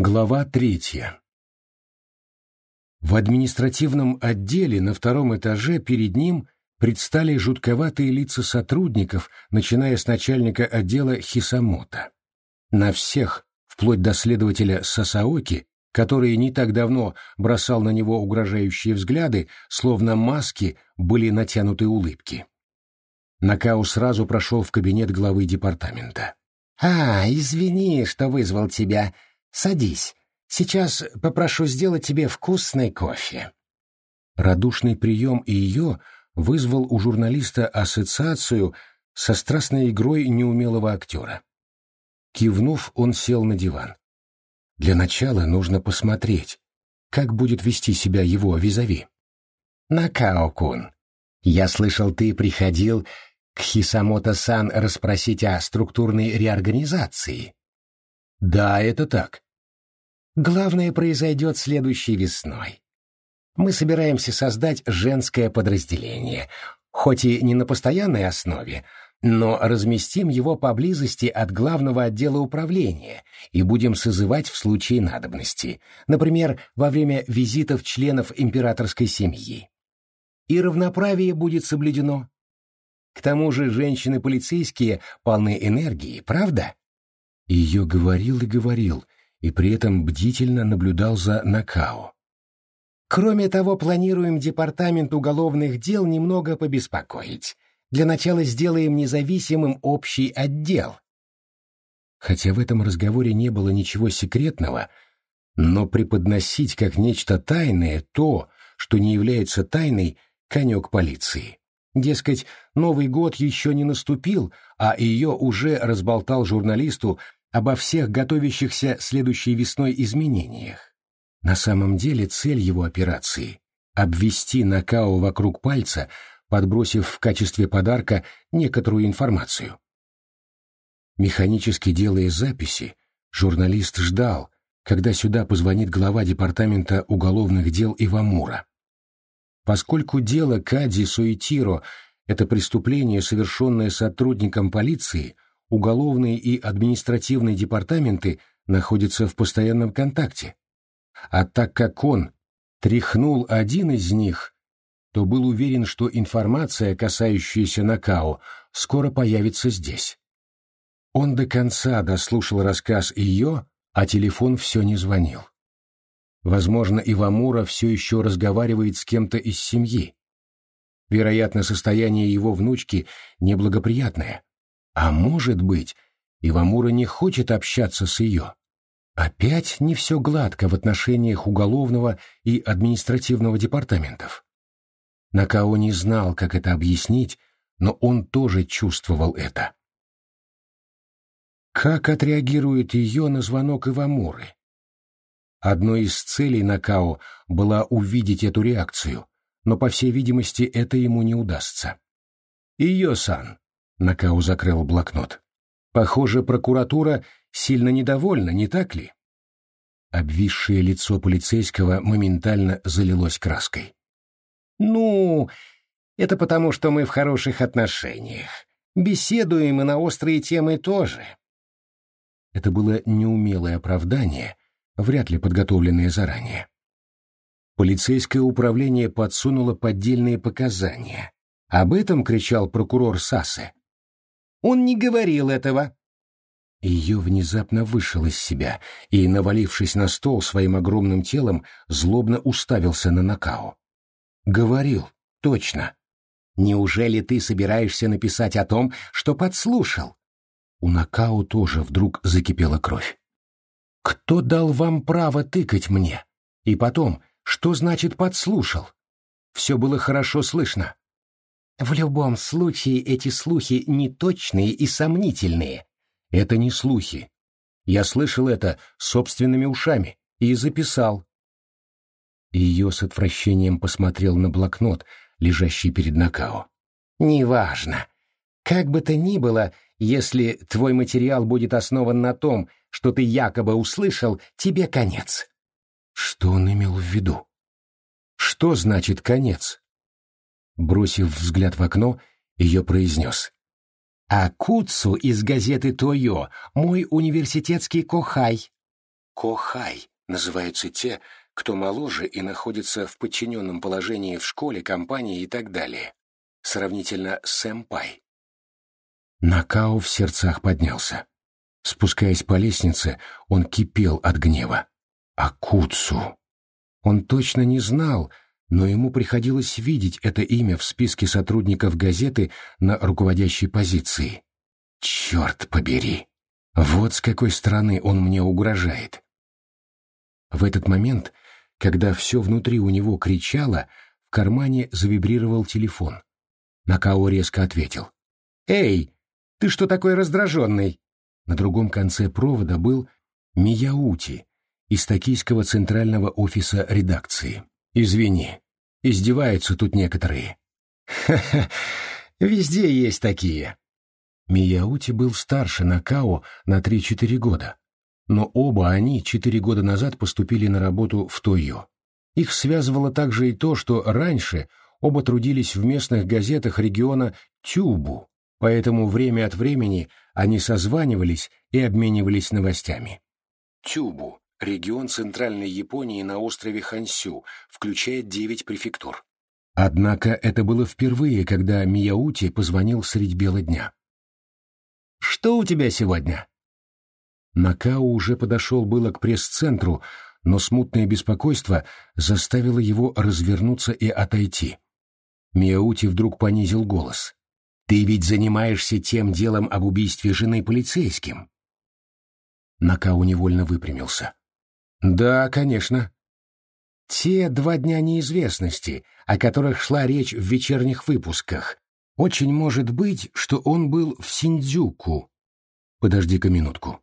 Глава третья. В административном отделе на втором этаже перед ним предстали жутковатые лица сотрудников, начиная с начальника отдела Хисамота. На всех, вплоть до следователя Сасаоки, который не так давно бросал на него угрожающие взгляды, словно маски были натянуты улыбки. Накау сразу прошел в кабинет главы департамента. «А, извини, что вызвал тебя. Садись. Сейчас попрошу сделать тебе вкусный кофе». Радушный прием и ее вызвал у журналиста ассоциацию со страстной игрой неумелого актера. Кивнув, он сел на диван. Для начала нужно посмотреть, как будет вести себя его визави. «Накао-кун, я слышал, ты приходил к Хисамото-сан расспросить о структурной реорганизации». «Да, это так». «Главное произойдет следующей весной. Мы собираемся создать женское подразделение, хоть и не на постоянной основе, но разместим его поблизости от главного отдела управления и будем созывать в случае надобности, например, во время визитов членов императорской семьи. И равноправие будет соблюдено. К тому же женщины-полицейские полны энергии, правда? Ее говорил и говорил, и при этом бдительно наблюдал за Накао. Кроме того, планируем департамент уголовных дел немного побеспокоить. Для начала сделаем независимым общий отдел. Хотя в этом разговоре не было ничего секретного, но преподносить как нечто тайное то, что не является тайной, конек полиции. Дескать, Новый год еще не наступил, а ее уже разболтал журналисту обо всех готовящихся следующей весной изменениях. На самом деле цель его операции — обвести Накао вокруг пальца — подбросив в качестве подарка некоторую информацию. Механически делая записи, журналист ждал, когда сюда позвонит глава департамента уголовных дел Ивамура. Поскольку дело Кади Суэтиро – это преступление, совершенное сотрудником полиции, уголовные и административные департаменты находятся в постоянном контакте. А так как он тряхнул один из них – то был уверен, что информация, касающаяся Накао, скоро появится здесь. Он до конца дослушал рассказ ее, а телефон все не звонил. Возможно, Ивамура все еще разговаривает с кем-то из семьи. Вероятно, состояние его внучки неблагоприятное. А может быть, Ивамура не хочет общаться с ее. Опять не все гладко в отношениях уголовного и административного департаментов. Накао не знал, как это объяснить, но он тоже чувствовал это. Как отреагирует ее на звонок Ивамуры? Одной из целей Накао была увидеть эту реакцию, но, по всей видимости, это ему не удастся. «Ее-сан», — Накао закрыл блокнот. «Похоже, прокуратура сильно недовольна, не так ли?» Обвисшее лицо полицейского моментально залилось краской. «Ну, это потому, что мы в хороших отношениях. Беседуем и на острые темы тоже». Это было неумелое оправдание, вряд ли подготовленное заранее. Полицейское управление подсунуло поддельные показания. Об этом кричал прокурор Сасе. «Он не говорил этого», ее внезапно вышел из себя и, навалившись на стол своим огромным телом, злобно уставился на Накао. Говорил, точно. Неужели ты собираешься написать о том, что подслушал? У Накао тоже вдруг закипела кровь. Кто дал вам право тыкать мне? И потом, что значит подслушал? Все было хорошо слышно. В любом случае эти слухи неточные и сомнительные. Это не слухи. Я слышал это собственными ушами и записал ее с отвращением посмотрел на блокнот, лежащий перед Накао. «Неважно. Как бы то ни было, если твой материал будет основан на том, что ты якобы услышал, тебе конец». Что он имел в виду? Что значит конец? Бросив взгляд в окно, ее произнес. «А Куцу из газеты «Тойо» — мой университетский кохай». Кохай называются те, кто моложе и находится в подчиненном положении в школе, компании и так далее. Сравнительно сэмпай. Накао в сердцах поднялся. Спускаясь по лестнице, он кипел от гнева. Акуцу. Он точно не знал, но ему приходилось видеть это имя в списке сотрудников газеты на руководящей позиции. Черт побери! Вот с какой стороны он мне угрожает. В этот момент, когда все внутри у него кричало, в кармане завибрировал телефон. Накао резко ответил. «Эй, ты что такой раздраженный?» На другом конце провода был Мияути из токийского центрального офиса редакции. «Извини, издеваются тут некоторые». «Ха-ха, везде есть такие». Мияути был старше Накао на 3-4 года, но оба они четыре года назад поступили на работу в Тойо. Их связывало также и то, что раньше оба трудились в местных газетах региона Тюбу, поэтому время от времени они созванивались и обменивались новостями. Тюбу Регион Центральной Японии на острове Хансю включает девять префектур. Однако это было впервые, когда Мияути позвонил средь бела дня. «Что у тебя сегодня?» Накао уже подошел было к пресс-центру, но смутное беспокойство заставило его развернуться и отойти. Мияути вдруг понизил голос. «Ты ведь занимаешься тем делом об убийстве жены полицейским?» Накао невольно выпрямился. Да, конечно. Те два дня неизвестности, о которых шла речь в вечерних выпусках. Очень может быть, что он был в Синдзюку. Подожди-ка минутку.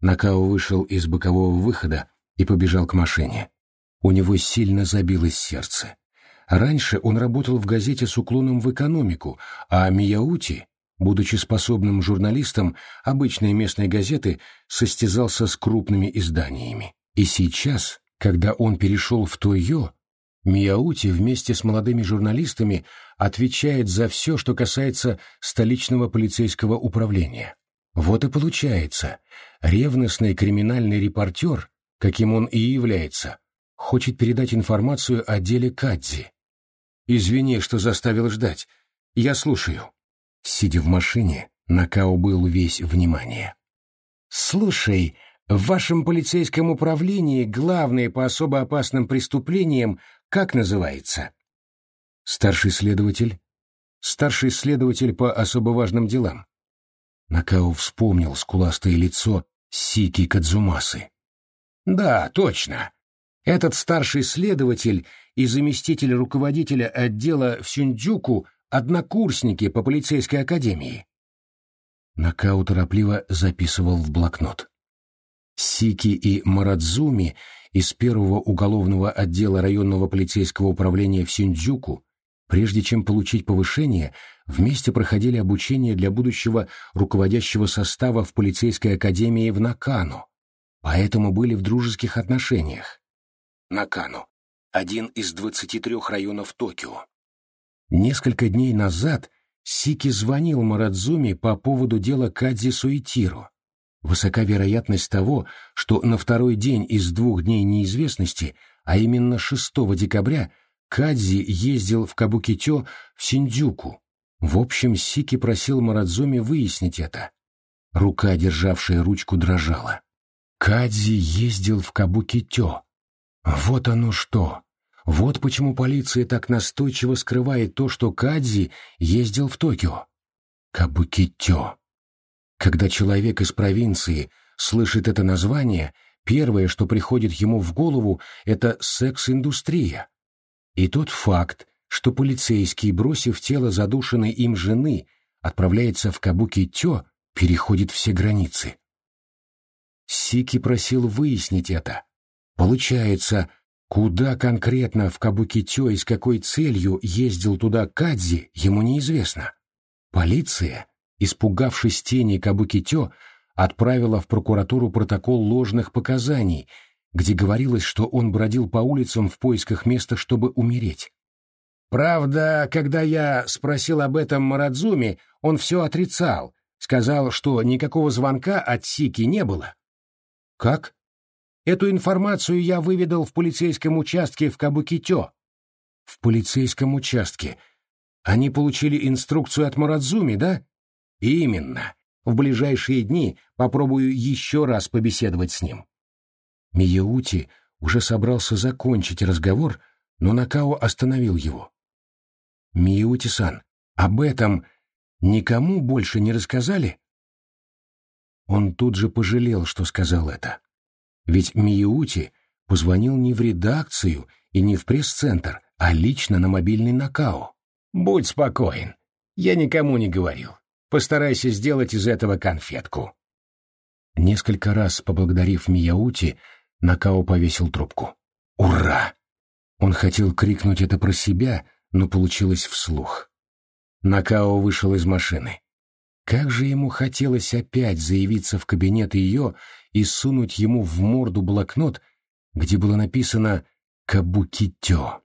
Накао вышел из бокового выхода и побежал к машине. У него сильно забилось сердце. Раньше он работал в газете с уклоном в экономику, а Мияути, будучи способным журналистом обычной местной газеты, состязался с крупными изданиями. И сейчас, когда он перешел в Тойо, Мияути вместе с молодыми журналистами отвечает за все, что касается столичного полицейского управления. Вот и получается, ревностный криминальный репортер, каким он и является, хочет передать информацию о деле Кадзи. «Извини, что заставил ждать. Я слушаю». Сидя в машине, Накао был весь внимание. «Слушай, в вашем полицейском управлении главное по особо опасным преступлениям как называется? Старший следователь. Старший следователь по особо важным делам. Накао вспомнил скуластое лицо Сики Кадзумасы. Да, точно. Этот старший следователь и заместитель руководителя отдела в Сюндзюку однокурсники по полицейской академии. Накао торопливо записывал в блокнот. Сики и Марадзуми из первого уголовного отдела районного полицейского управления в Синдзюку, прежде чем получить повышение, вместе проходили обучение для будущего руководящего состава в полицейской академии в Накану, поэтому были в дружеских отношениях. Накану – один из 23 районов Токио. Несколько дней назад Сики звонил Марадзуми по поводу дела Кадзи Суитиро, Высока вероятность того, что на второй день из двух дней неизвестности, а именно 6 декабря, Кадзи ездил в Кабукитё в Синдзюку. В общем, Сики просил Марадзуми выяснить это. Рука, державшая ручку, дрожала. Кадзи ездил в Кабукитё. Вот оно что! Вот почему полиция так настойчиво скрывает то, что Кадзи ездил в Токио. Кабукитё. Когда человек из провинции слышит это название, первое, что приходит ему в голову, это секс-индустрия. И тот факт, что полицейский, бросив тело задушенной им жены, отправляется в Кабуки-Тё, переходит все границы. Сики просил выяснить это. Получается, куда конкретно в Кабуки-Тё и с какой целью ездил туда Кадзи, ему неизвестно. Полиция испугавшись тени Кабукитё, отправила в прокуратуру протокол ложных показаний, где говорилось, что он бродил по улицам в поисках места, чтобы умереть. Правда, когда я спросил об этом Марадзуми, он все отрицал, сказал, что никакого звонка от Сики не было. Как? Эту информацию я выведал в полицейском участке в Кабукитё. В полицейском участке. Они получили инструкцию от Мурадзуми, да? Именно. В ближайшие дни попробую еще раз побеседовать с ним. Мияути уже собрался закончить разговор, но Накао остановил его. «Мияути-сан, об этом никому больше не рассказали?» Он тут же пожалел, что сказал это. Ведь Мияути позвонил не в редакцию и не в пресс-центр, а лично на мобильный Накао. «Будь спокоен, я никому не говорил. Постарайся сделать из этого конфетку». Несколько раз поблагодарив Мияути, Накао повесил трубку. «Ура!» Он хотел крикнуть это про себя, но получилось вслух. Накао вышел из машины. Как же ему хотелось опять заявиться в кабинет ее и сунуть ему в морду блокнот, где было написано «Кабукитё».